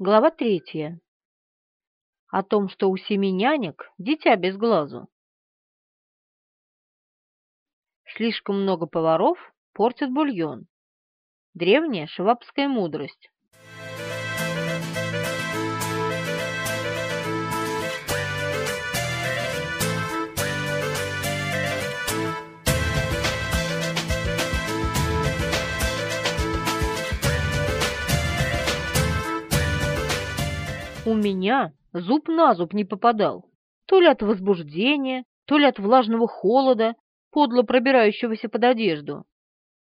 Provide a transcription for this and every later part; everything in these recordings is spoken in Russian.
Глава третья. О том, что у семи нянек дитя без глазу. Слишком много поваров портят бульон. Древняя швабская мудрость. У меня зуб на зуб не попадал, то ли от возбуждения, то ли от влажного холода, подло пробирающегося под одежду.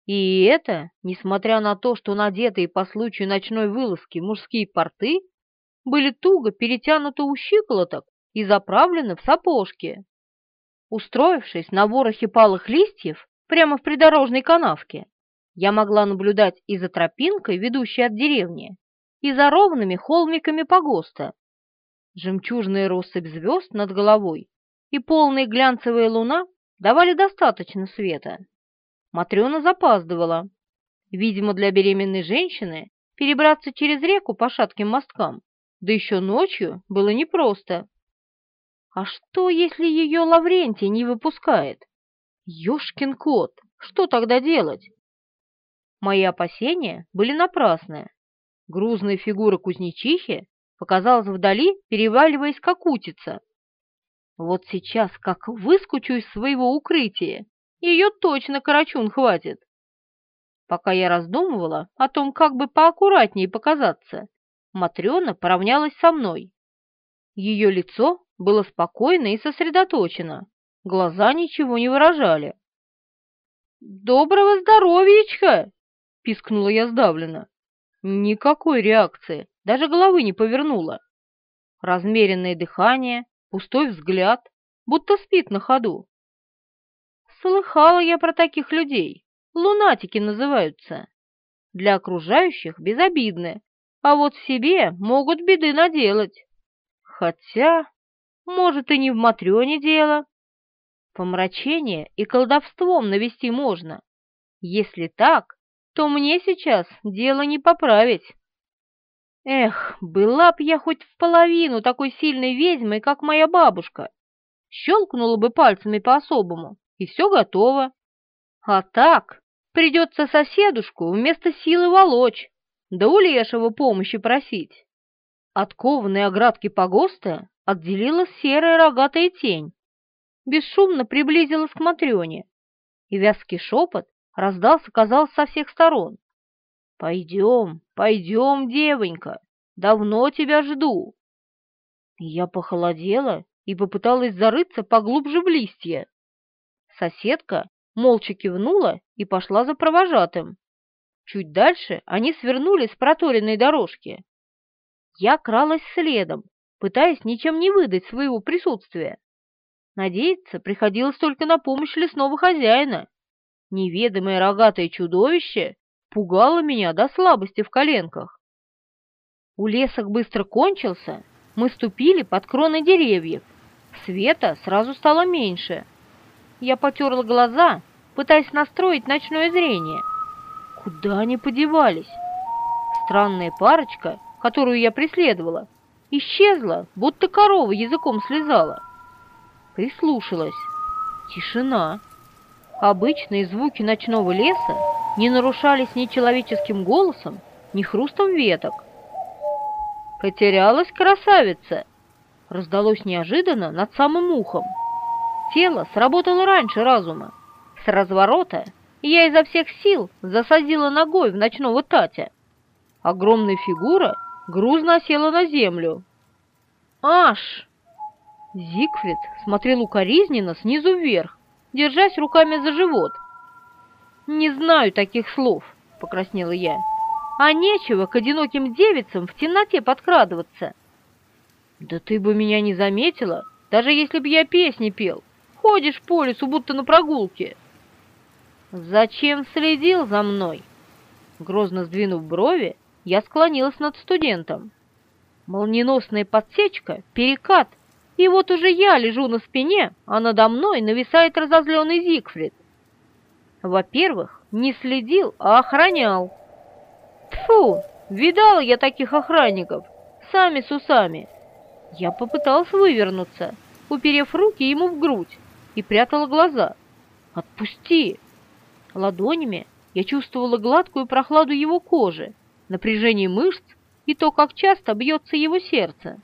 И это, несмотря на то, что надетые по случаю ночной вылазки мужские порты были туго перетянуты у щиколоток и заправлены в сапожки. Устроившись на ворохе палых листьев прямо в придорожной канавке, я могла наблюдать и за тропинкой, ведущей от деревни, и за ровными холмиками погоста. Жемчужная россыпь звезд над головой и полная глянцевая луна давали достаточно света. Матрена запаздывала. Видимо, для беременной женщины перебраться через реку по шатким мосткам, да еще ночью, было непросто. А что, если ее Лаврентий не выпускает? Ёшкин кот, что тогда делать? Мои опасения были напрасны. Грузная фигура кузнечихи показалась вдали, переваливаясь как утица. Вот сейчас, как выскочу из своего укрытия, ее точно карачун хватит. Пока я раздумывала о том, как бы поаккуратнее показаться, Матрена поравнялась со мной. Ее лицо было спокойно и сосредоточено, глаза ничего не выражали. «Доброго здоровьечка!» — пискнула я сдавленно. Никакой реакции, даже головы не повернула. Размеренное дыхание, пустой взгляд, будто спит на ходу. Слыхала я про таких людей, лунатики называются. Для окружающих безобидны, а вот себе могут беды наделать. Хотя, может, и не в Матрёне дело. Помрачение и колдовством навести можно. Если так, то мне сейчас дело не поправить. Эх, была б я хоть в половину такой сильной ведьмой, как моя бабушка. Щелкнула бы пальцами по-особому, и все готово. А так придется соседушку вместо силы волочь, да у лешего помощи просить. От кованой оградки погоста отделилась серая рогатая тень, бесшумно приблизилась к Матрёне, и вязкий шепот раздался, казалось, со всех сторон. «Пойдем, пойдем, девонька, давно тебя жду». Я похолодела и попыталась зарыться поглубже в листья. Соседка молча кивнула и пошла за провожатым. Чуть дальше они свернули с проторенной дорожки. Я кралась следом, пытаясь ничем не выдать своего присутствия. Надеяться приходилось только на помощь лесного хозяина, Неведомое рогатое чудовище пугало меня до слабости в коленках. У лесок быстро кончился, мы ступили под кроны деревьев. Света сразу стало меньше. Я потерла глаза, пытаясь настроить ночное зрение. Куда они подевались? Странная парочка, которую я преследовала, исчезла, будто корова языком слезала. Прислушалась. Тишина. Обычные звуки ночного леса не нарушались ни человеческим голосом, ни хрустом веток. «Потерялась красавица!» раздалось неожиданно над самым ухом. Тело сработало раньше разума. С разворота я изо всех сил засадила ногой в ночного Татя. Огромная фигура грузно осела на землю. «Аш!» Зигфрид смотрел укоризненно снизу вверх, держась руками за живот. «Не знаю таких слов», — покраснела я. «А нечего к одиноким девицам в темноте подкрадываться». «Да ты бы меня не заметила, даже если бы я песни пел. Ходишь по лесу, будто на прогулке». «Зачем следил за мной?» Грозно сдвинув брови, я склонилась над студентом. Молниеносная подсечка, перекат — и вот уже я лежу на спине, а надо мной нависает разозленный Зигфрид. Во-первых, не следил, а охранял. Тфу, Видал я таких охранников, сами с усами. Я попытался вывернуться, уперев руки ему в грудь, и прятала глаза. «Отпусти!» Ладонями я чувствовала гладкую прохладу его кожи, напряжение мышц и то, как часто бьется его сердце.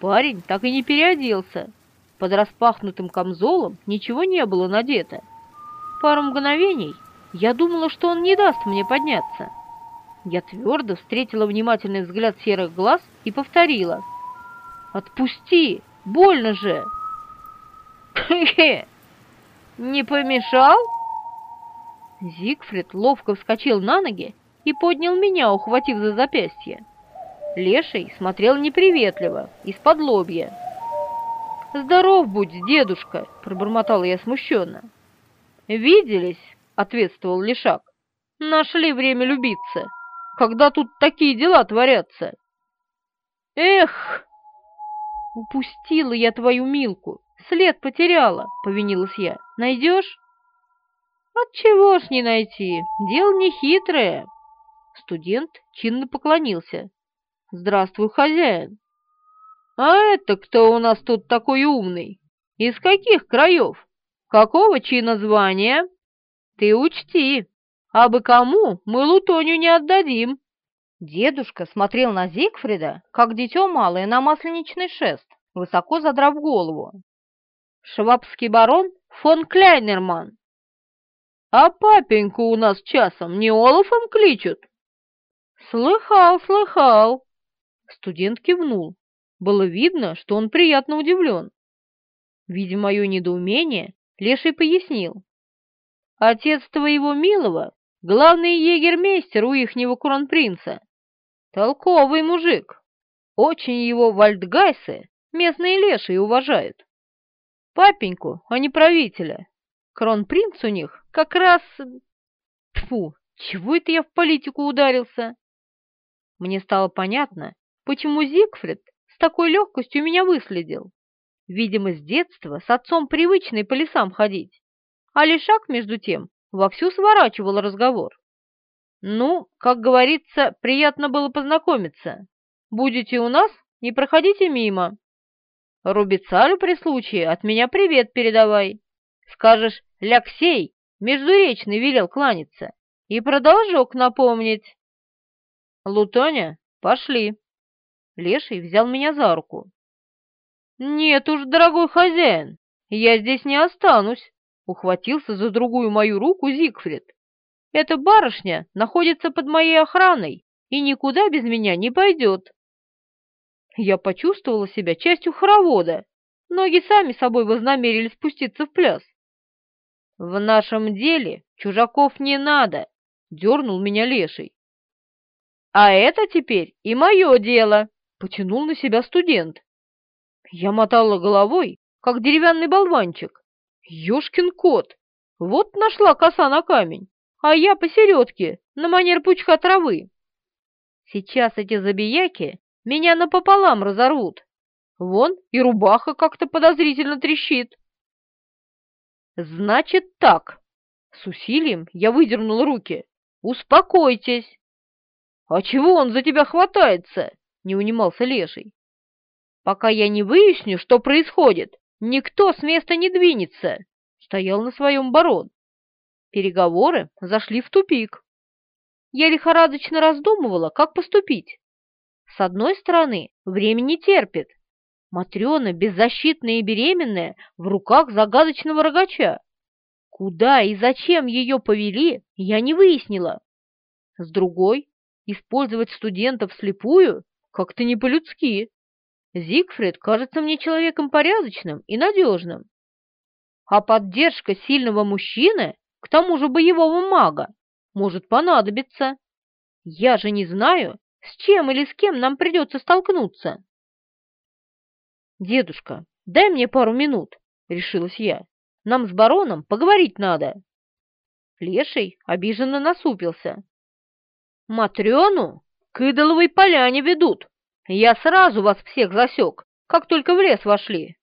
Парень так и не переоделся. Под распахнутым камзолом ничего не было надето. Пару мгновений я думала, что он не даст мне подняться. Я твердо встретила внимательный взгляд серых глаз и повторила. «Отпусти! Больно же!» «Хе-хе! Не помешал?» Зигфрид ловко вскочил на ноги и поднял меня, ухватив за запястье. Леший смотрел неприветливо, из-под лобья. «Здоров будь, дедушка!» — пробормотала я смущенно. «Виделись?» — ответствовал Лешак. «Нашли время любиться, когда тут такие дела творятся!» «Эх!» «Упустила я твою Милку, след потеряла!» — повинилась я. «Найдешь?» «Отчего ж не найти? Дело не хитрое!» Студент чинно поклонился. «Здравствуй, хозяин!» «А это кто у нас тут такой умный? Из каких краев? Какого чина звания? Ты учти, а бы кому мы Лутоню не отдадим!» Дедушка смотрел на Зигфрида, как дитё малое на масленичный шест, высоко задрав голову. «Швабский барон фон Кляйнерман!» «А папеньку у нас часом не Олафом кличут?» «Слыхал, слыхал!» Студент кивнул. Было видно, что он приятно удивлен. Видя мое недоумение, Леший пояснил. «Отец твоего милого — главный егермейстер у ихнего кронпринца. Толковый мужик. Очень его вальдгайсы, местные лешие, уважают. Папеньку, а не правителя. Кронпринц у них как раз... Тьфу, чего это я в политику ударился? Мне стало понятно, почему Зигфрид с такой легкостью меня выследил. Видимо, с детства с отцом привычный по лесам ходить. А Лешак, между тем, вовсю сворачивал разговор. «Ну, как говорится, приятно было познакомиться. Будете у нас, не проходите мимо. Рубицалю при случае от меня привет передавай. Скажешь, Ляксей, Междуречный велел кланяться, и продолжок напомнить. Лутоня, пошли. Леший взял меня за руку. «Нет уж, дорогой хозяин, я здесь не останусь», — ухватился за другую мою руку Зигфрид. «Эта барышня находится под моей охраной и никуда без меня не пойдет». Я почувствовала себя частью хоровода, ноги сами собой вознамерили спуститься в пляс. «В нашем деле чужаков не надо», — дернул меня леший. «А это теперь и мое дело», — потянул на себя студент. Я мотала головой, как деревянный болванчик. Ёшкин кот! Вот нашла коса на камень, а я посередке, на манер пучка травы. Сейчас эти забияки меня напополам разорвут. Вон и рубаха как-то подозрительно трещит. «Значит так!» С усилием я выдернул руки. «Успокойтесь!» «А чего он за тебя хватается?» — не унимался Леший. «Пока я не выясню, что происходит, никто с места не двинется!» — стоял на своем барон. Переговоры зашли в тупик. Я лихорадочно раздумывала, как поступить. С одной стороны, время не терпит, Матрена, беззащитная и беременная, в руках загадочного рогача. Куда и зачем ее повели, я не выяснила. С другой, использовать студентов слепую как-то не по-людски. Зигфрид кажется мне человеком порядочным и надежным. А поддержка сильного мужчины, к тому же боевого мага, может понадобиться. Я же не знаю, с чем или с кем нам придется столкнуться. «Дедушка, дай мне пару минут», — решилась я. «Нам с бароном поговорить надо». Леший обиженно насупился. «Матрёну к идоловой поляне ведут. Я сразу вас всех засек, как только в лес вошли».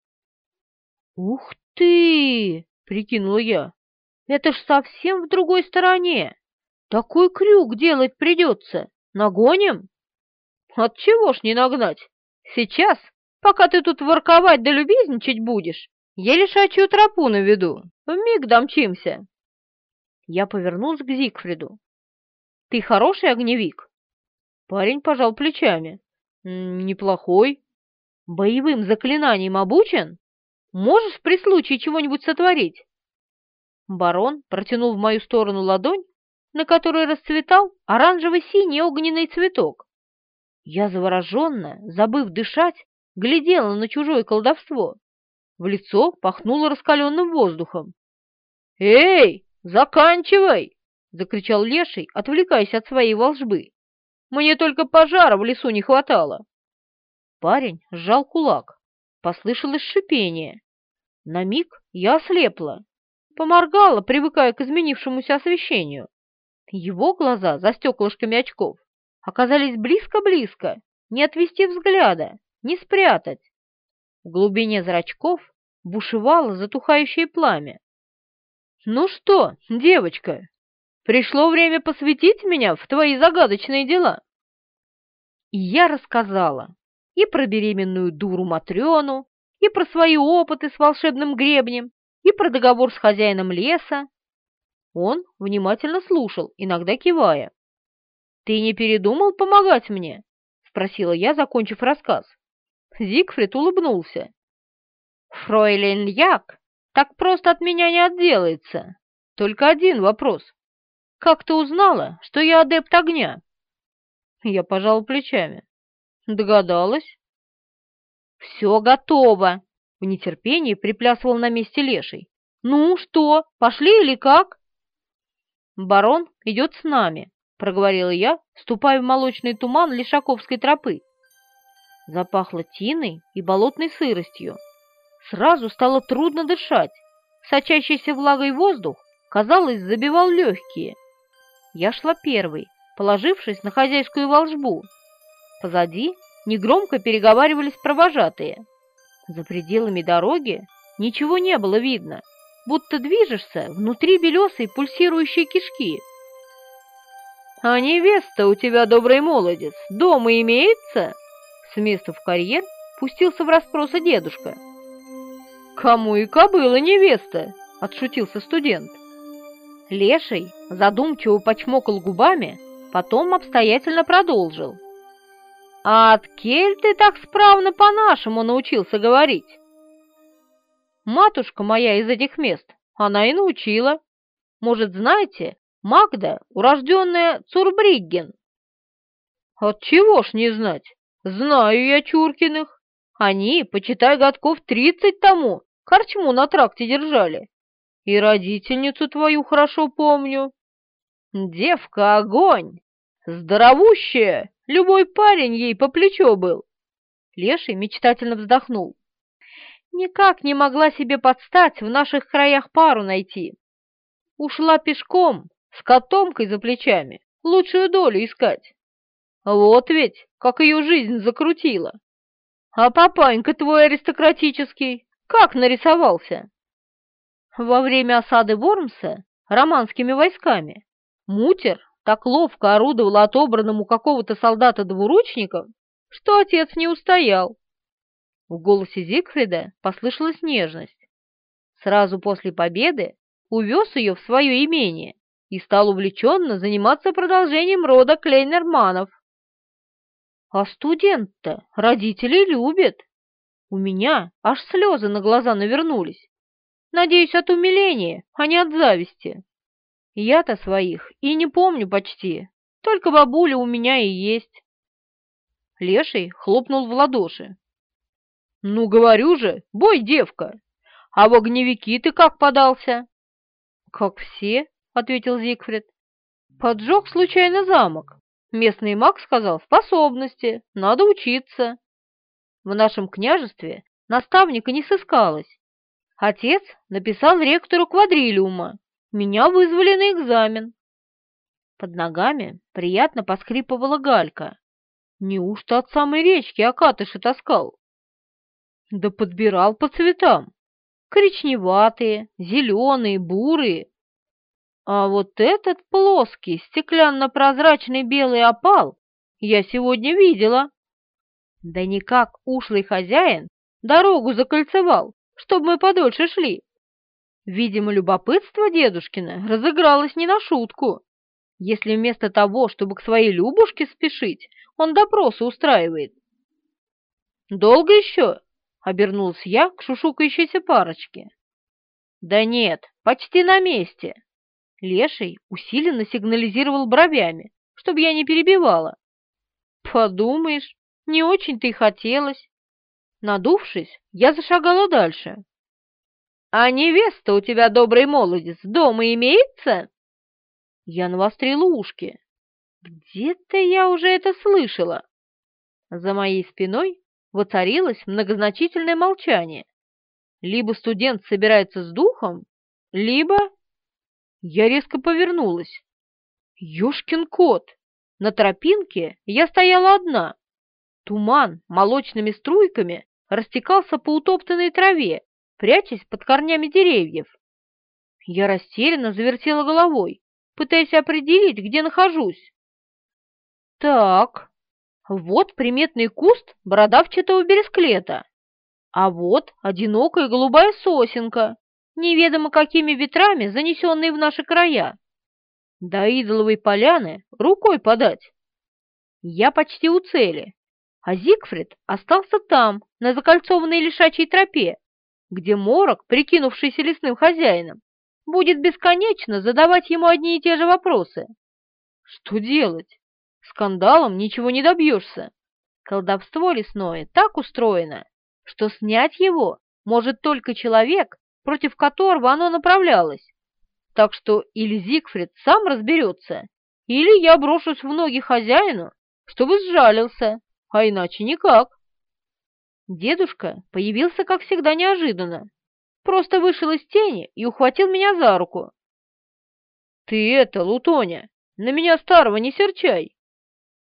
«Ух ты!» — прикинула я. «Это ж совсем в другой стороне. Такой крюк делать придется. Нагоним?» Отчего ж не нагнать? Сейчас, пока ты тут ворковать да любезничать будешь, я лишачью тропу наведу, вмиг домчимся. Я повернулся к Зигфриду. Ты хороший огневик? Парень пожал плечами. Неплохой. Боевым заклинанием обучен? Можешь при случае чего-нибудь сотворить? Барон протянул в мою сторону ладонь, на которой расцветал оранжево-синий огненный цветок. Я завороженно, забыв дышать, глядела на чужое колдовство. В лицо пахнуло раскаленным воздухом. «Эй, заканчивай!» — закричал Леший, отвлекаясь от своей волжбы. «Мне только пожара в лесу не хватало!» Парень сжал кулак. Послышалось шипение. На миг я ослепла. Поморгала, привыкая к изменившемуся освещению. Его глаза за стеклышками очков оказались близко-близко, не отвести взгляда, не спрятать. В глубине зрачков бушевало затухающее пламя. «Ну что, девочка, пришло время посвятить меня в твои загадочные дела?» И я рассказала и про беременную дуру Матрёну, и про свои опыты с волшебным гребнем, и про договор с хозяином леса. Он внимательно слушал, иногда кивая. «Ты не передумал помогать мне?» — спросила я, закончив рассказ. Зигфрид улыбнулся. «Фройлен Як так просто от меня не отделается. Только один вопрос. Как ты узнала, что я адепт огня?» Я пожал плечами. «Догадалась?» «Все готово!» — в нетерпении приплясывал на месте леший. «Ну что, пошли или как?» «Барон идет с нами», — проговорила я, ступая в молочный туман Лишаковской тропы. Запахло тиной и болотной сыростью. Сразу стало трудно дышать. Сочащийся влагой воздух, казалось, забивал легкие. Я шла первой, положившись на хозяйскую волжбу. Позади негромко переговаривались провожатые. За пределами дороги ничего не было видно, будто движешься внутри белесой пульсирующей кишки. «А невеста у тебя, добрый молодец, дома имеется?» С места в карьер пустился в расспросы дедушка. «Кому и кобыла невеста?» — отшутился студент. Леший задумчиво почмокал губами, потом обстоятельно продолжил. «А от кель ты так справно по-нашему научился говорить?» «Матушка моя из этих мест, она и научила. Может, знаете, Магда, урожденная Цурбригген?» «Отчего ж не знать? Знаю я Чуркиных. Они, почитай, годков тридцать тому, корчму на тракте держали. И родительницу твою хорошо помню. Девка огонь! Здоровущая! Любой парень ей по плечо был. Леший мечтательно вздохнул. Никак не могла себе подстать в наших краях пару найти. Ушла пешком, с котомкой за плечами, лучшую долю искать. Вот ведь, как ее жизнь закрутила. А папанька твой аристократический как нарисовался? Во время осады Вормса романскими войсками Мутер так ловко орудовал отобранному какого-то солдата-двуручником, что отец не устоял. В голосе Зигфрида послышалась нежность. Сразу после победы увез ее в свое имение и стал увлеченно заниматься продолжением рода Клейнерманов. А студент-то родители любят. У меня аж слезы на глаза навернулись. Надеюсь, от умиления, а не от зависти. Я-то своих и не помню почти, только бабуля у меня и есть. Леший хлопнул в ладоши. «Ну, говорю же, бой, девка! А в огневики ты как подался?» «Как все», — ответил Зигфрид. «Поджег случайно замок. Местный маг сказал, способности, надо учиться. В нашем княжестве наставника не сыскалось. Отец написал ректору квадрилиума, меня вызвали на экзамен. Под ногами приятно поскрипывала галька. Неужто от самой речки окатыши таскал? Да подбирал по цветам. Коричневатые, зеленые, бурые. А вот этот плоский, стеклянно-прозрачный белый опал я сегодня видела. Да никак ушлый хозяин дорогу закольцевал, чтобы мы подольше шли. Видимо, любопытство дедушкина разыгралось не на шутку. Если вместо того, чтобы к своей Любушке спешить, он допросы устраивает. «Долго еще?» — обернулся я к шушукающейся парочке. «Да нет, почти на месте». Леший усиленно сигнализировал бровями, чтобы я не перебивала. «Подумаешь, не очень-то и хотелось». Надувшись, я зашагала дальше. «А невеста у тебя, добрый молодец, дома имеется?» Я навострила ушки. Где-то я уже это слышала. За моей спиной воцарилось многозначительное молчание. Либо студент собирается с духом, либо... Я резко повернулась. Ёшкин кот! На тропинке я стояла одна. Туман молочными струйками растекался по утоптанной траве, прячась под корнями деревьев. Я растерянно завертела головой, пытаясь определить, где нахожусь. Так, вот приметный куст бородавчатого бересклета, а вот одинокая голубая сосенка, неведомо какими ветрами занесенные в наши края. До идоловой поляны рукой подать. Я почти у цели, а Зигфрид остался там, на закольцованной лишачьей тропе, где Морок, прикинувшийся лесным хозяином, будет бесконечно задавать ему одни и те же вопросы. Что делать? Скандалом ничего не добьешься. Колдовство лесное так устроено, что снять его может только человек, против которого оно направлялось. Так что или Зигфрид сам разберется, или я брошусь в ноги хозяину, чтобы сжалился, а иначе никак. Дедушка появился, как всегда, неожиданно. Просто вышел из тени и ухватил меня за руку. «Ты это, Лутоня, на меня старого не серчай.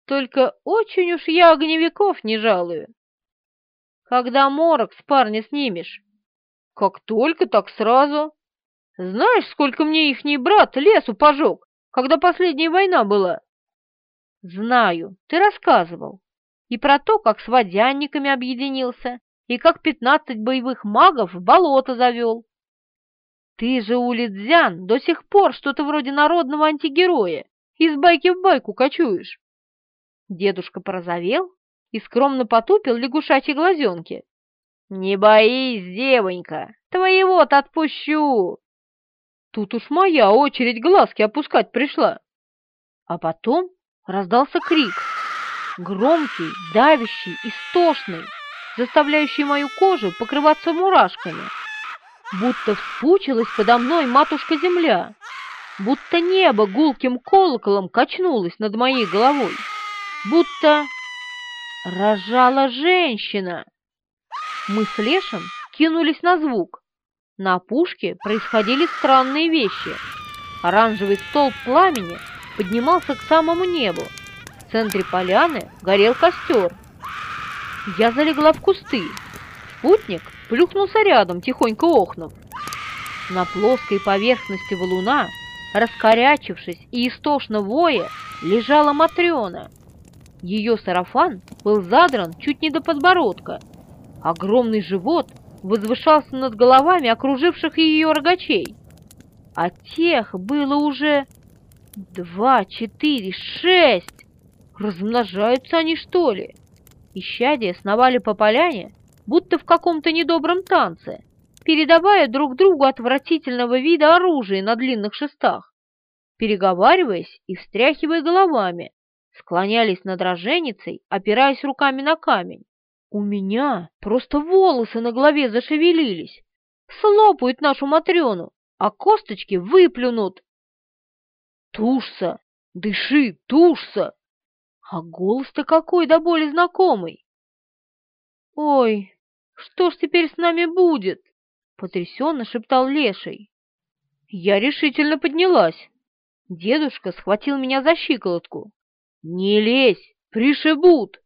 Только очень уж я огневиков не жалую. Когда морок с парня снимешь? Как только, так сразу. Знаешь, сколько мне ихний брат лесу пожег, когда последняя война была? Знаю, ты рассказывал и про то, как с водянниками объединился, и как пятнадцать боевых магов в болото завел. Ты же, Улидзян, до сих пор что-то вроде народного антигероя, из байки в байку кочуешь. Дедушка порозовел и скромно потупил лягушачьи глазенки. «Не боись, девонька, твоего-то отпущу!» Тут уж моя очередь глазки опускать пришла. А потом раздался крик — громкий, давящий, истошный, заставляющий мою кожу покрываться мурашками. Будто вспучилась подо мной матушка-земля, будто небо гулким колоколом качнулось над моей головой, будто рожала женщина. Мы с Лешем кинулись на звук. На опушке происходили странные вещи. Оранжевый столб пламени поднимался к самому небу, центре поляны горел костер. Я залегла в кусты. Спутник плюхнулся рядом, тихонько охнув. На плоской поверхности валуна, раскорячившись и истошно воя, лежала Матрена. Ее сарафан был задран чуть не до подбородка. Огромный живот возвышался над головами окруживших ее рогачей. А тех было уже два, четыре, шесть. Размножаются они, что ли? Исчадия сновали по поляне, будто в каком-то недобром танце, передавая друг другу отвратительного вида оружие на длинных шестах. Переговариваясь и встряхивая головами, склонялись над роженицей, опираясь руками на камень. У меня просто волосы на голове зашевелились. Слопают нашу Матрёну, а косточки выплюнут. Тушься! Дыши, тушься! А голос-то какой до боли знакомый! «Ой, что ж теперь с нами будет?» — потрясенно шептал Леший. Я решительно поднялась. Дедушка схватил меня за щиколотку. «Не лезь, пришибут!»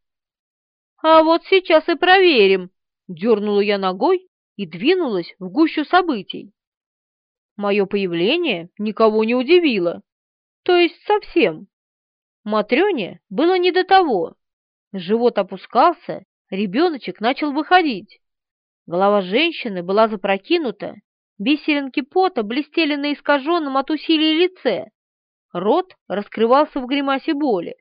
«А вот сейчас и проверим!» — дернула я ногой и двинулась в гущу событий. Мое появление никого не удивило. То есть совсем. Матрёне было не до того. Живот опускался, ребеночек начал выходить. Голова женщины была запрокинута, бисеринки пота блестели на искаженном от усилий лице. Рот раскрывался в гримасе боли.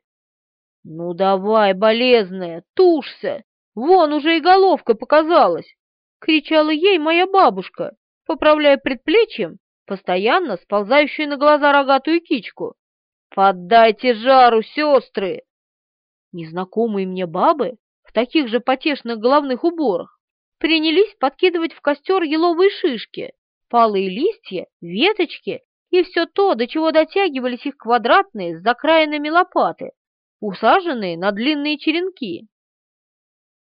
«Ну давай, болезная, тушься! Вон уже и головка показалась!» — кричала ей моя бабушка, поправляя предплечьем постоянно сползающую на глаза рогатую кичку. «Поддайте жару, сестры!» Незнакомые мне бабы в таких же потешных головных уборах принялись подкидывать в костер еловые шишки, палые листья, веточки и все то, до чего дотягивались их квадратные с закраинами лопаты, усаженные на длинные черенки.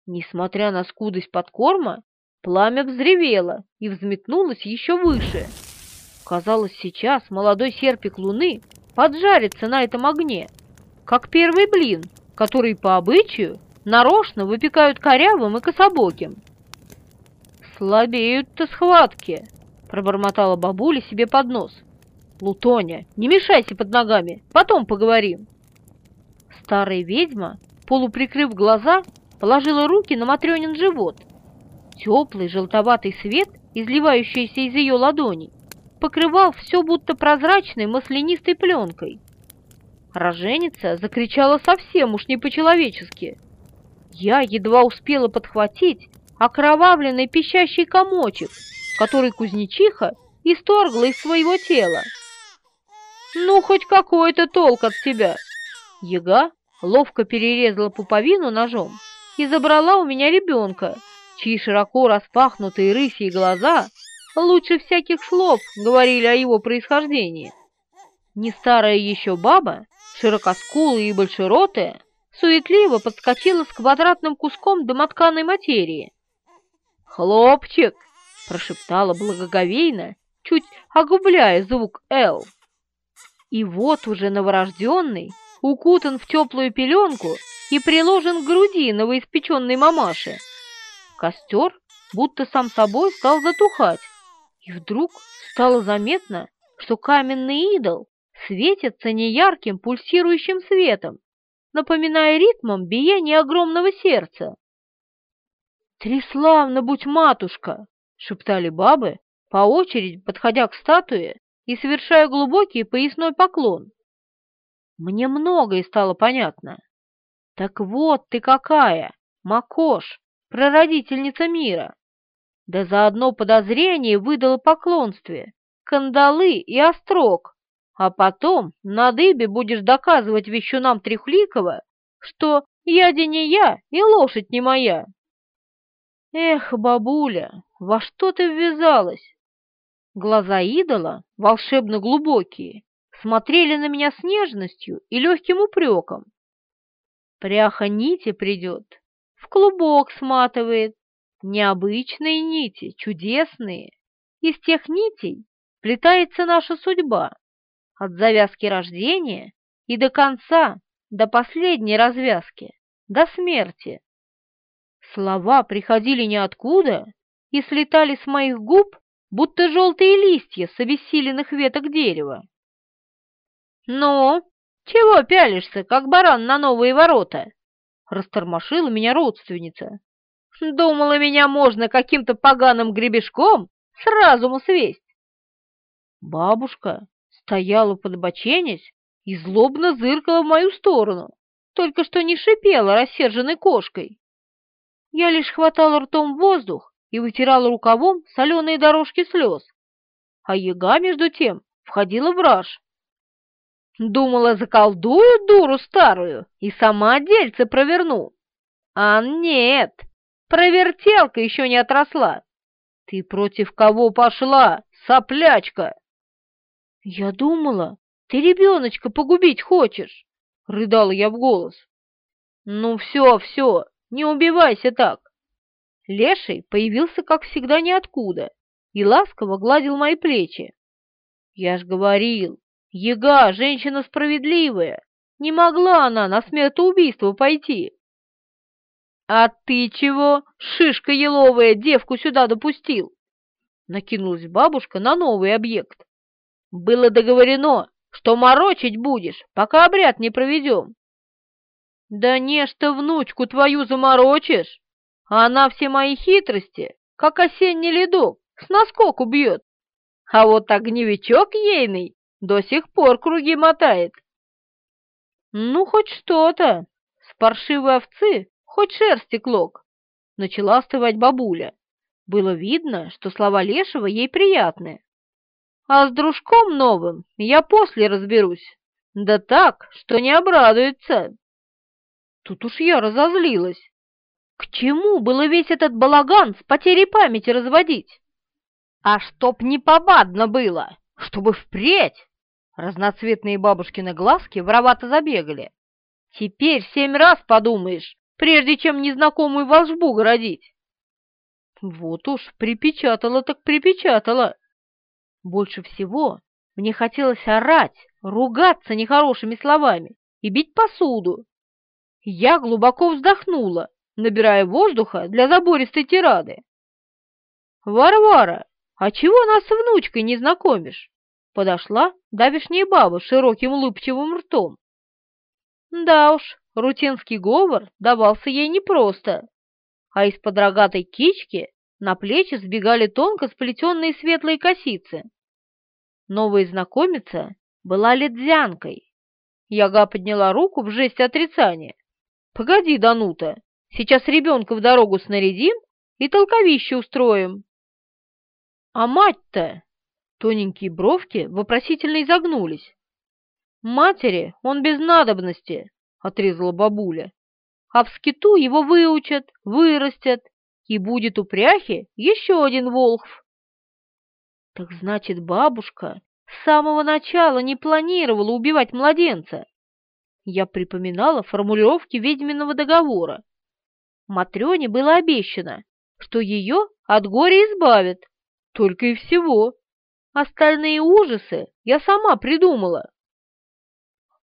Несмотря на скудость подкорма, пламя взревело и взметнулось еще выше. Казалось, сейчас молодой серпик луны поджарится на этом огне, как первый блин, который по обычаю нарочно выпекают корявым и кособоким. «Слабеют-то схватки!» — пробормотала бабуля себе под нос. «Лутоня, не мешайся под ногами, потом поговорим». Старая ведьма, полуприкрыв глаза, положила руки на Матрёнин живот. Теплый желтоватый свет, изливающийся из ее ладоней, покрывал все будто прозрачной маслянистой пленкой. Роженица закричала совсем уж не по-человечески. Я едва успела подхватить окровавленный пищащий комочек, который кузнечиха исторгла из своего тела. «Ну, хоть какой-то толк от тебя!» Яга ловко перерезала пуповину ножом и забрала у меня ребенка, чьи широко распахнутые рысьи глаза лучше всяких слов говорили о его происхождении. Не старая еще баба, широкоскулая и большеротая, суетливо подскочила с квадратным куском домотканой материи. «Хлопчик!» — прошептала благоговейно, чуть огубляя звук «Л». И вот уже новорожденный, укутан в теплую пеленку и приложен к груди новоиспеченной мамаши. Костер будто сам собой стал затухать, и вдруг стало заметно, что каменный идол светится неярким пульсирующим светом, напоминая ритмом биение огромного сердца. «Треславна будь, матушка!» — шептали бабы, по очереди подходя к статуе и совершая глубокий поясной поклон. Мне многое стало понятно. Так вот ты какая, Макош, прародительница мира! Да за одно подозрение выдала поклонстве, кандалы и острог, а потом на дыбе будешь доказывать вещунам Трехликова, что я де не я и лошадь не моя. Эх, бабуля, во что ты ввязалась? Глаза идола, волшебно глубокие, смотрели на меня с нежностью и легким упреком. Пряха нити придет, в клубок сматывает, необычные нити, чудесные. Из тех нитей плетается наша судьба, от завязки рождения и до конца, до последней развязки, до смерти. Слова приходили ниоткуда и слетали с моих губ, будто желтые листья с обессиленных веток дерева. «Ну, чего пялишься, как баран на новые ворота?» — растормошила меня родственница. Думала, меня можно каким-то поганым гребешком сразу разуму свесть. Бабушка стояла подбоченясь и злобно зыркала в мою сторону, только что не шипела рассерженной кошкой. Я лишь хватала ртом воздух и вытирала рукавом соленые дорожки слез, а яга, между тем, входила в раж. Думала, заколдую дуру старую и сама дельце проверну. А нет, Провертелка еще не отросла. Ты против кого пошла, соплячка? Я думала, ты ребеночка погубить хочешь, рыдала я в голос. Ну все, все, не убивайся так. Леший появился, как всегда, ниоткуда и ласково гладил мои плечи. Я ж говорил, Ега, женщина справедливая, не могла она на смертоубийство пойти. «А ты чего, шишка еловая, девку сюда допустил?» Накинулась бабушка на новый объект. «Было договорено, что морочить будешь, пока обряд не проведем. Да не что внучку твою заморочишь, а она все мои хитрости, как осенний ледок, с наскоку бьет. А вот огневичок ейный до сих пор круги мотает. Ну, хоть что-то. С паршивой овцы хоть шерсти клок. Начала остывать бабуля. Было видно, что слова Лешего ей приятны. А с дружком новым я после разберусь. Да так, что не обрадуется. Тут уж я разозлилась. К чему было весь этот балаган с потерей памяти разводить? А чтоб не побадно было, чтобы впредь! Разноцветные бабушкины глазки воровато забегали. Теперь семь раз подумаешь, прежде чем незнакомую волшбу городить. Вот уж, припечатала так припечатала. Больше всего мне хотелось орать, ругаться нехорошими словами и бить посуду. Я глубоко вздохнула, набирая воздуха для забористой тирады. «Варвара, а чего нас с внучкой не знакомишь?» Подошла давишняя баба с широким улыбчивым ртом. Да уж, рутинский говор давался ей непросто, а из-под рогатой кички на плечи сбегали тонко сплетенные светлые косицы. Новая знакомица была ледзянкой. Яга подняла руку в жесть отрицания. «Погоди, Данута, сейчас ребенка в дорогу снарядим и толковище устроим». «А мать-то?» Тоненькие бровки вопросительно изогнулись. «Матери он без надобности», — отрезала бабуля. «А в скиту его выучат, вырастят, и будет у пряхи еще один волхв. Так значит, бабушка с самого начала не планировала убивать младенца. Я припоминала формулировки ведьминого договора. Матрёне было обещано, что ее от горя избавят, только и всего. Остальные ужасы я сама придумала.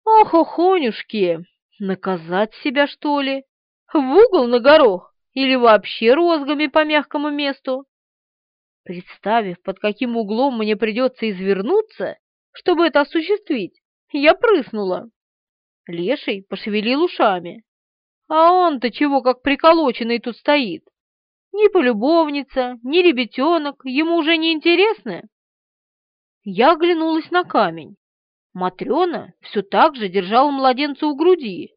Ох, охонюшки, наказать себя, что ли? В угол на горох? или вообще розгами по мягкому месту. Представив, под каким углом мне придется извернуться, чтобы это осуществить, я прыснула. Леший пошевелил ушами. А он-то чего как приколоченный тут стоит? Ни полюбовница, ни ребятенок ему уже не интересны. Я оглянулась на камень. Матрена все так же держала младенца у груди.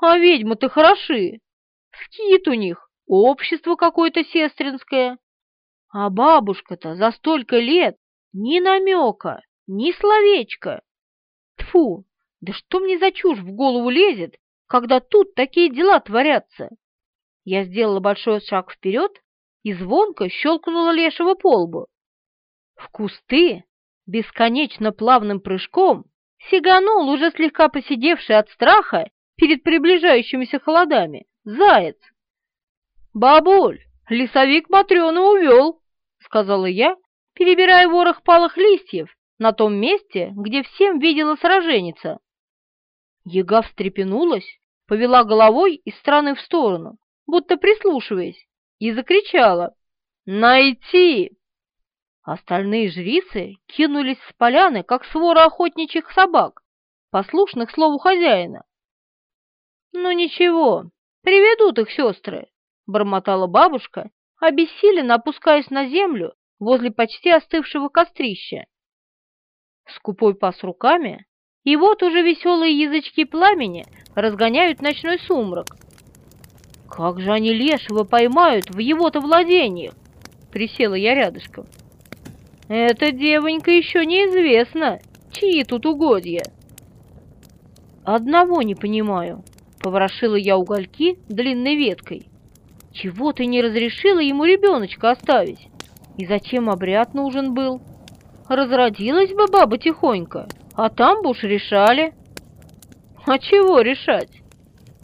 А ведьмы-то хороши, Скит у них, общество какое-то сестринское. А бабушка-то за столько лет ни намека, ни словечка. Тфу, да что мне за чушь в голову лезет, когда тут такие дела творятся? Я сделала большой шаг вперед и звонко щелкнула лешего по лбу. В кусты бесконечно плавным прыжком сиганул уже слегка посидевший от страха перед приближающимися холодами заяц. «Бабуль, лесовик Матрёну увел», — сказала я, перебирая ворох палых листьев на том месте, где всем видела сраженица. Яга встрепенулась, повела головой из стороны в сторону, будто прислушиваясь, и закричала «Найти!». Остальные жрицы кинулись с поляны, как свора охотничьих собак, послушных слову хозяина. «Ну ничего, Приведут их сестры, — бормотала бабушка, обессиленно опускаясь на землю возле почти остывшего кострища. Скупой пас руками, и вот уже веселые язычки пламени разгоняют ночной сумрак. «Как же они лешего поймают в его-то владениях?» — присела я рядышком. «Эта девонька еще неизвестно, чьи тут угодья». «Одного не понимаю», Поворошила я угольки длинной веткой. Чего ты не разрешила ему ребеночка оставить? И зачем обряд нужен был? Разродилась бы баба тихонько, а там бы уж решали. А чего решать?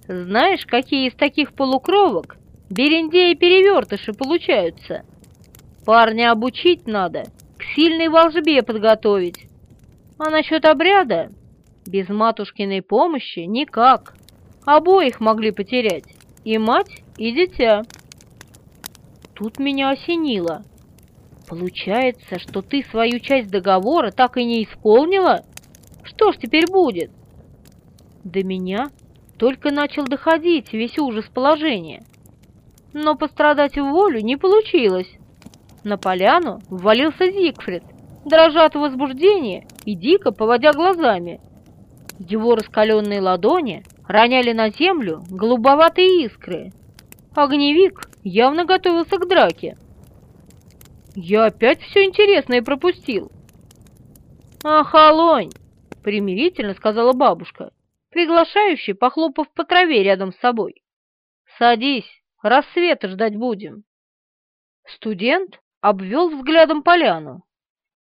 Знаешь, какие из таких полукровок берендеи-перевертыши получаются? Парня обучить надо, сильной волжбе подготовить. А насчет обряда? Без матушкиной помощи никак. Обоих могли потерять, и мать, и дитя. Тут меня осенило. Получается, что ты свою часть договора так и не исполнила? Что ж теперь будет? До меня только начал доходить весь ужас положения. Но пострадать в волю не получилось. На поляну ввалился Зигфрид, дрожа от возбуждения и дико поводя глазами. Его раскаленные ладони роняли на землю голубоватые искры. Огневик явно готовился к драке. Я опять все интересное пропустил. «Охолонь!» — примирительно сказала бабушка, приглашающий, похлопав по траве рядом с собой. «Садись, рассвета ждать будем». Студент обвел взглядом поляну.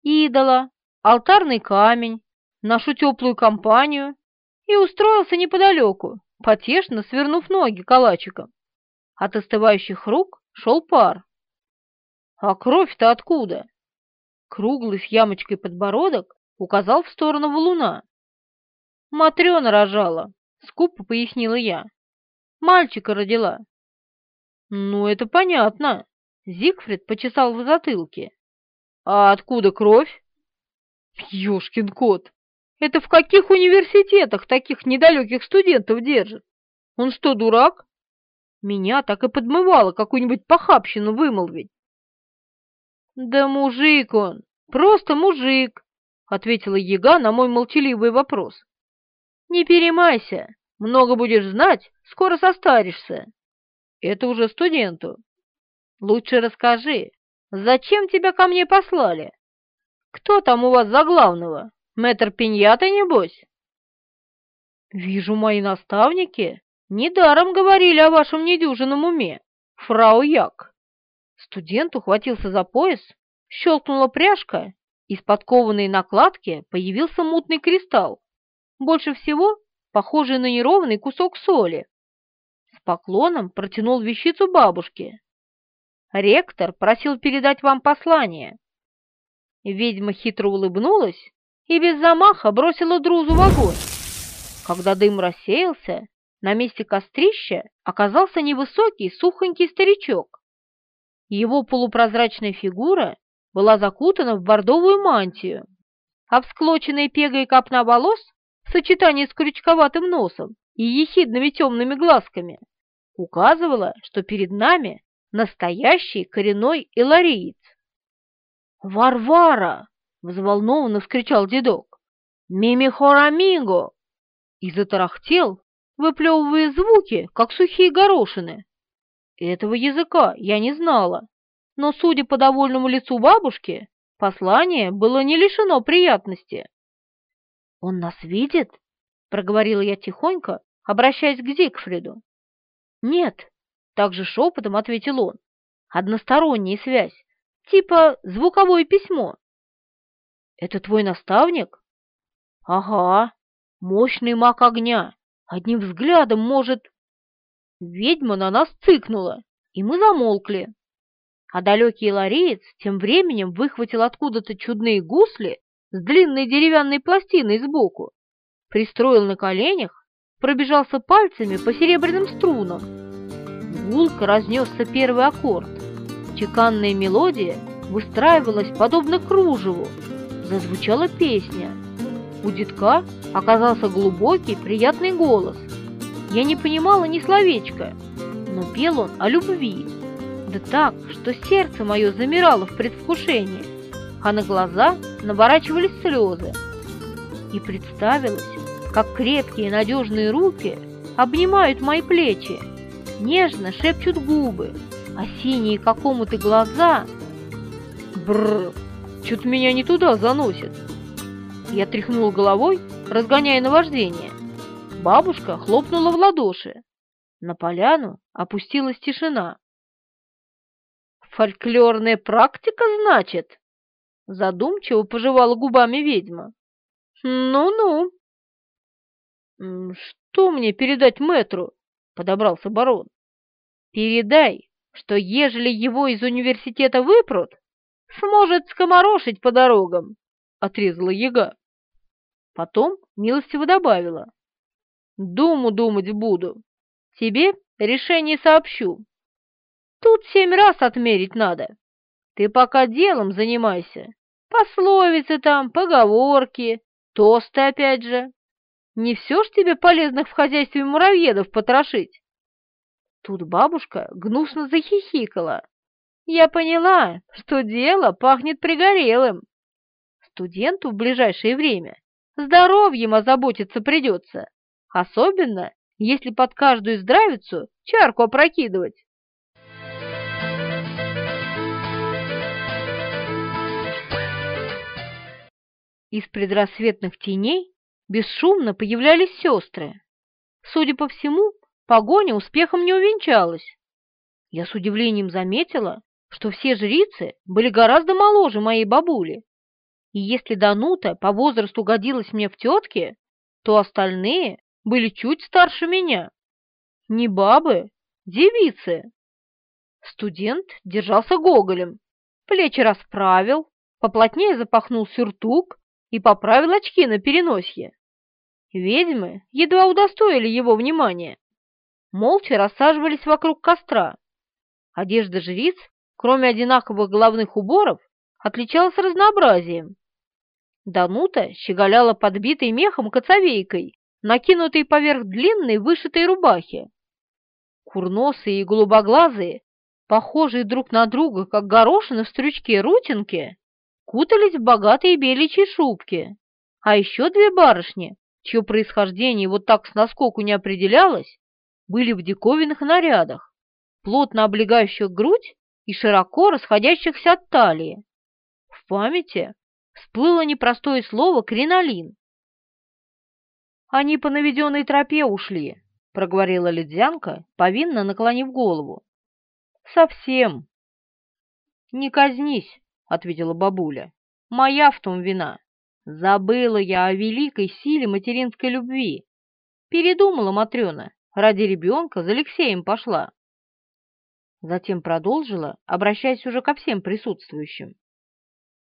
Идола, алтарный камень, нашу теплую компанию и устроился неподалеку, потешно свернув ноги калачиком. От остывающих рук шел пар. А кровь-то откуда? Круглый с ямочкой подбородок указал в сторону валуна. Матрена рожала, скупо пояснила я. Мальчика родила. Ну, это понятно. Зигфрид почесал в затылке. А откуда кровь? Ёшкин кот! Это в каких университетах таких недалеких студентов держат? Он что, дурак? Меня так и подмывало какую-нибудь похабщину вымолвить. Да мужик он, просто мужик, ответила Яга на мой молчаливый вопрос. Не переймайся, много будешь знать, скоро состаришься. Это уже студенту. Лучше расскажи, зачем тебя ко мне послали? Кто там у вас за главного? Мэтр Пиньята, небось? Вижу, мои наставники недаром говорили о вашем недюжинном уме, фрау Як. Студент ухватился за пояс, щелкнула пряжка, из подкованной накладки появился мутный кристалл, больше всего похожий на неровный кусок соли. С поклоном протянул вещицу бабушке. Ректор просил передать вам послание. Ведьма хитро улыбнулась и без замаха бросила друзу в огонь. Когда дым рассеялся, на месте кострища оказался невысокий, сухонький старичок. Его полупрозрачная фигура была закутана в бордовую мантию, а всклоченная пегой копна волос в сочетании с крючковатым носом и ехидными темными глазками указывала, что перед нами настоящий коренной илариец. «Варвара!» — взволнованно вскричал дедок. «Мимихорамиго!» И затарахтел, выплевывая звуки, как сухие горошины. Этого языка я не знала, но, судя по довольному лицу бабушки, послание было не лишено приятности. «Он нас видит?» — проговорила я тихонько, обращаясь к Зигфриду. «Нет», — также шепотом ответил он, — «односторонняя связь, типа звуковое письмо». «Это твой наставник?» «Ага, мощный маг огня, одним взглядом может...» Ведьма на нас цыкнула, и мы замолкли. А далекий лареец тем временем выхватил откуда-то чудные гусли с длинной деревянной пластиной сбоку, пристроил на коленях, пробежался пальцами по серебряным струнам. Гулко разнесся первый аккорд. Чеканная мелодия выстраивалась подобно кружеву. Зазвучала песня. У детка оказался глубокий, приятный голос. Я не понимала ни словечка, но пел он о любви. Да так, что сердце мое замирало в предвкушении а на глаза наворачивались слезы. И представилось, как крепкие надежные руки обнимают мои плечи, нежно шепчут губы, а синие какому-то глаза... Бррр, что-то меня не туда заносит. Я тряхнул головой, разгоняя наваждение. Бабушка хлопнула в ладоши. На поляну опустилась тишина. «Фольклорная практика, значит?» Задумчиво пожевала губами ведьма. «Ну-ну». «Что мне передать мэтру?» — подобрался барон. «Передай, что ежели его из университета выпрут, сможет скоморошить по дорогам», — отрезала яга. Потом милостиво добавила. «Думу думать буду. Тебе решение сообщу. Тут семь раз отмерить надо. Ты пока делом занимайся. Пословицы там, поговорки, Тосты опять же. Не все ж тебе полезных в хозяйстве муравьедов потрошить. Тут бабушка гнусно захихикала. Я поняла, что дело пахнет пригорелым. Студенту в ближайшее время здоровьем озаботиться придется, особенно если под каждую здравицу чарку опрокидывать. Из предрассветных теней бесшумно появлялись сестры. Судя по всему, погоня успехом не увенчалась. Я с удивлением заметила, что все жрицы были гораздо моложе моей бабули. И если Данута по возрасту годилась мне в тетке, то остальные были чуть старше меня. Не бабы, девицы. Студент держался гоголем, плечи расправил, поплотнее запахнул сюртук и поправил очки на переносье. Ведьмы едва удостоили его внимания. Молча рассаживались вокруг костра. Одежда жриц, кроме одинаковых головных уборов, отличалась разнообразием. Данута щеголяла подбитой мехом коцовейкой, накинутой поверх длинной вышитой рубахи. Курносые и голубоглазые, похожие друг на друга, как горошины в стручке рутинки, кутались в богатые беличьи шубки, а еще две барышни, чье происхождение вот так с наскоку не определялось, были в диковинных нарядах, плотно облегающих грудь и широко расходящихся от талии. В памяти всплыло непростое слово «кринолин». «Они по наведенной тропе ушли», — проговорила ледзянка, повинно наклонив голову. «Совсем». «Не казнись», — ответила бабуля. «Моя в том вина. Забыла я о великой силе материнской любви. Передумала Матрена, ради ребенка за Алексеем пошла». Затем продолжила, обращаясь уже ко всем присутствующим.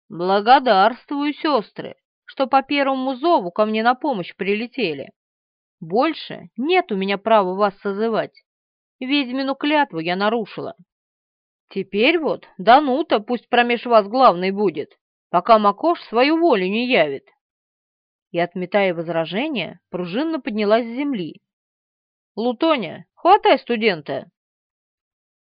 «Благодарствую, сестры, что по первому зову ко мне на помощь прилетели. Больше нет у меня права вас созывать. Ведьмину клятву я нарушила. Теперь вот Данута пусть промеж вас главной будет, пока Макош свою волю не явит. И, отметая возражения, пружинно поднялась с земли. «Лутоня, хватай студента!»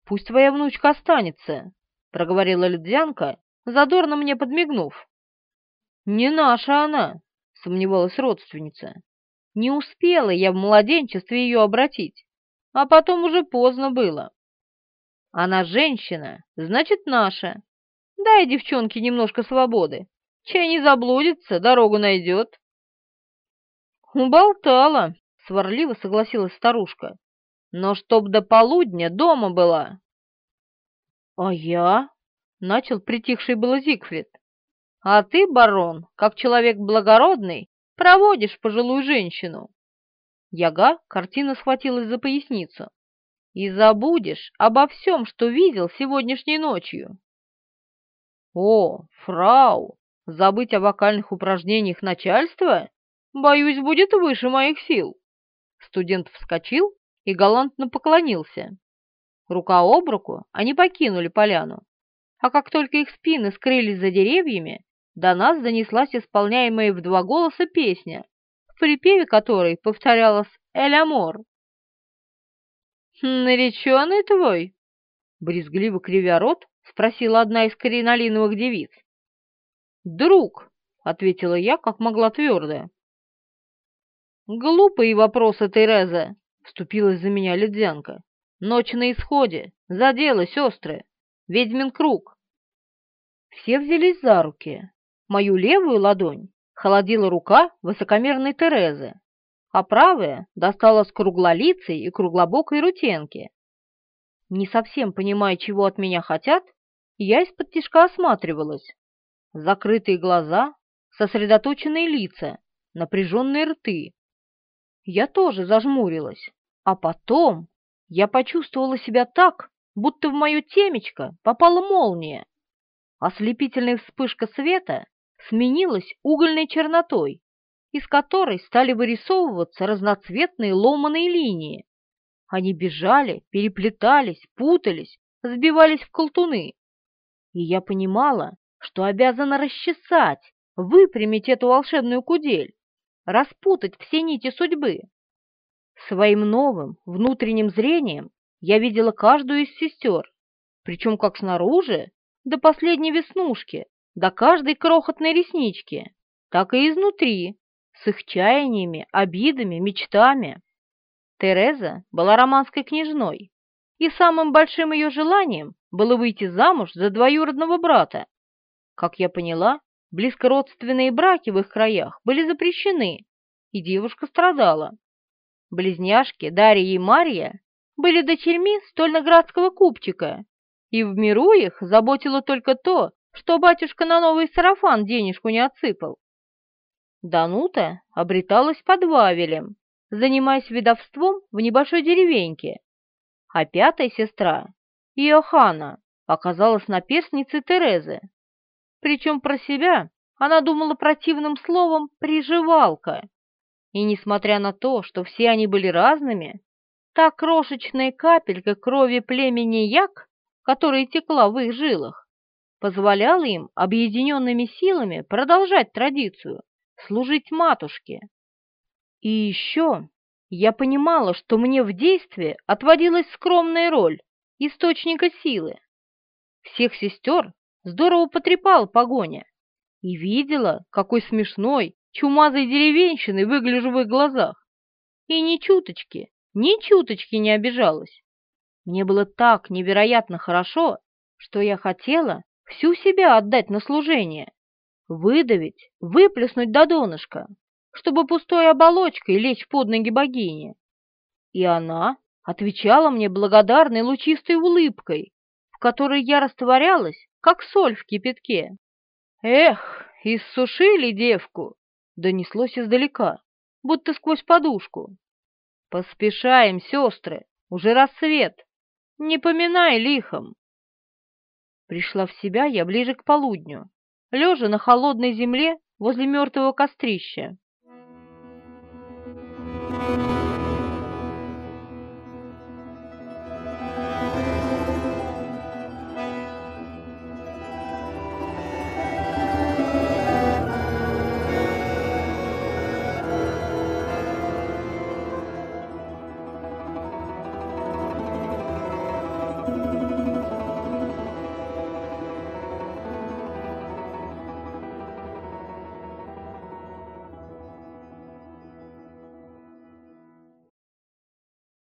«Пусть твоя внучка останется», — проговорила Ледзянка, задорно мне подмигнув. «Не наша она», — сомневалась родственница. «Не успела я в младенчестве ее обратить, а потом уже поздно было». Она женщина, значит, наша. Дай девчонке немножко свободы. Чай не заблудится, дорогу найдет. Уболтала, сварливо согласилась старушка. Но чтоб до полудня дома была. А я? Начал притихший было Зигфрид. А ты, барон, как человек благородный, проводишь пожилую женщину. Яга картина схватилась за поясницу и забудешь обо всем, что видел сегодняшней ночью. О, фрау, забыть о вокальных упражнениях начальства? Боюсь, будет выше моих сил. Студент вскочил и галантно поклонился. Рука об руку они покинули поляну, а как только их спины скрылись за деревьями, до нас донеслась исполняемая в два голоса песня, в припеве которой повторялась «Эль Амор». «Нареченный твой?» Брезгливо кривя рот, спросила одна из кринолиновых девиц. «Друг», — ответила я, как могла твердо. «Глупые вопросы, Тереза», — вступилась за меня ледзянка. «Ночь на исходе, за дело, сестры, ведьмин круг». Все взялись за руки. Мою левую ладонь холодила рука высокомерной Терезы, а правая досталась круглолицей и круглобокой рутенке. Не совсем понимая, чего от меня хотят, я из-под тишка осматривалась. Закрытые глаза, сосредоточенные лица, напряженные рты. Я тоже зажмурилась, а потом я почувствовала себя так, будто в мое темечко попала молния. Ослепительная вспышка света сменилась угольной чернотой, из которой стали вырисовываться разноцветные ломаные линии. Они бежали, переплетались, путались, сбивались в колтуны. И я понимала, что обязана расчесать выпрямить эту волшебную кудель, распутать все нити судьбы. Своим новым внутренним зрением я видела каждую из сестер, причем как снаружи, до последней веснушки, до каждой крохотной реснички, так и изнутри, с их чаяниями, обидами, мечтами. Тереза была романской княжной, и самым большим ее желанием было выйти замуж за двоюродного брата. Как я поняла, близкородственные браки в их краях были запрещены, и девушка страдала. Близняшки Дарья и Марья были дочерьми стольноградского купчика, и в миру их заботило только то, что батюшка на новый сарафан денежку не отсыпал. Данута обреталась под Вавелем, занимаясь ведовством в небольшой деревеньке, а пятая сестра, Иохана, оказалась наперсницей Терезы. Причем про себя она думала противным словом «приживалка». И несмотря на то, что все они были разными, та крошечная капелька крови племени Як, которая текла в их жилах, позволяла им объединенными силами продолжать традицию, служить матушке. И еще я понимала, что мне в действии отводилась скромная роль источника силы. Всех сестер здорово потрепал погоня и видела, какой смешной, чумазой деревенщиной выгляжу в их глазах. И ни чуточки, ни чуточки не обижалась. Мне было так невероятно хорошо, что я хотела всю себя отдать на служение выдавить, выплеснуть до донышка, чтобы пустой оболочкой лечь под ноги богини. И она отвечала мне благодарной лучистой улыбкой, в которой я растворялась, как соль в кипятке. «Эх, иссушили девку!» — донеслось издалека, будто сквозь подушку. «Поспешаем, сестры, уже рассвет, не поминай лихом!» Пришла в себя я ближе к полудню, лежа на холодной земле возле мертвого кострища.